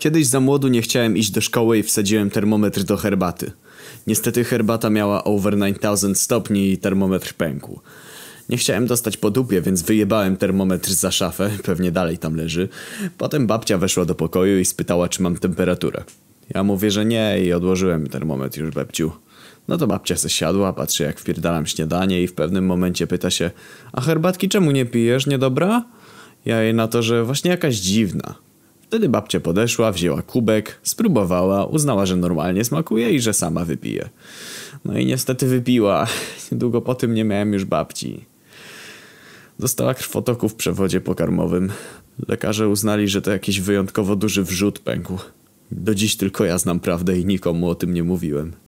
Kiedyś za młodu nie chciałem iść do szkoły i wsadziłem termometr do herbaty. Niestety herbata miała over 9000 stopni i termometr pękł. Nie chciałem dostać po dupie, więc wyjebałem termometr za szafę, pewnie dalej tam leży. Potem babcia weszła do pokoju i spytała, czy mam temperaturę. Ja mówię, że nie i odłożyłem termometr już babciu. No to babcia se siadła, patrzy jak wpierdalam śniadanie i w pewnym momencie pyta się A herbatki czemu nie pijesz, niedobra? Ja jej na to, że właśnie jakaś dziwna. Wtedy babcia podeszła, wzięła kubek, spróbowała, uznała, że normalnie smakuje i że sama wypije. No i niestety wypiła. Niedługo po tym nie miałem już babci. Dostała krwotoku w przewodzie pokarmowym. Lekarze uznali, że to jakiś wyjątkowo duży wrzód pękł. Do dziś tylko ja znam prawdę i nikomu o tym nie mówiłem.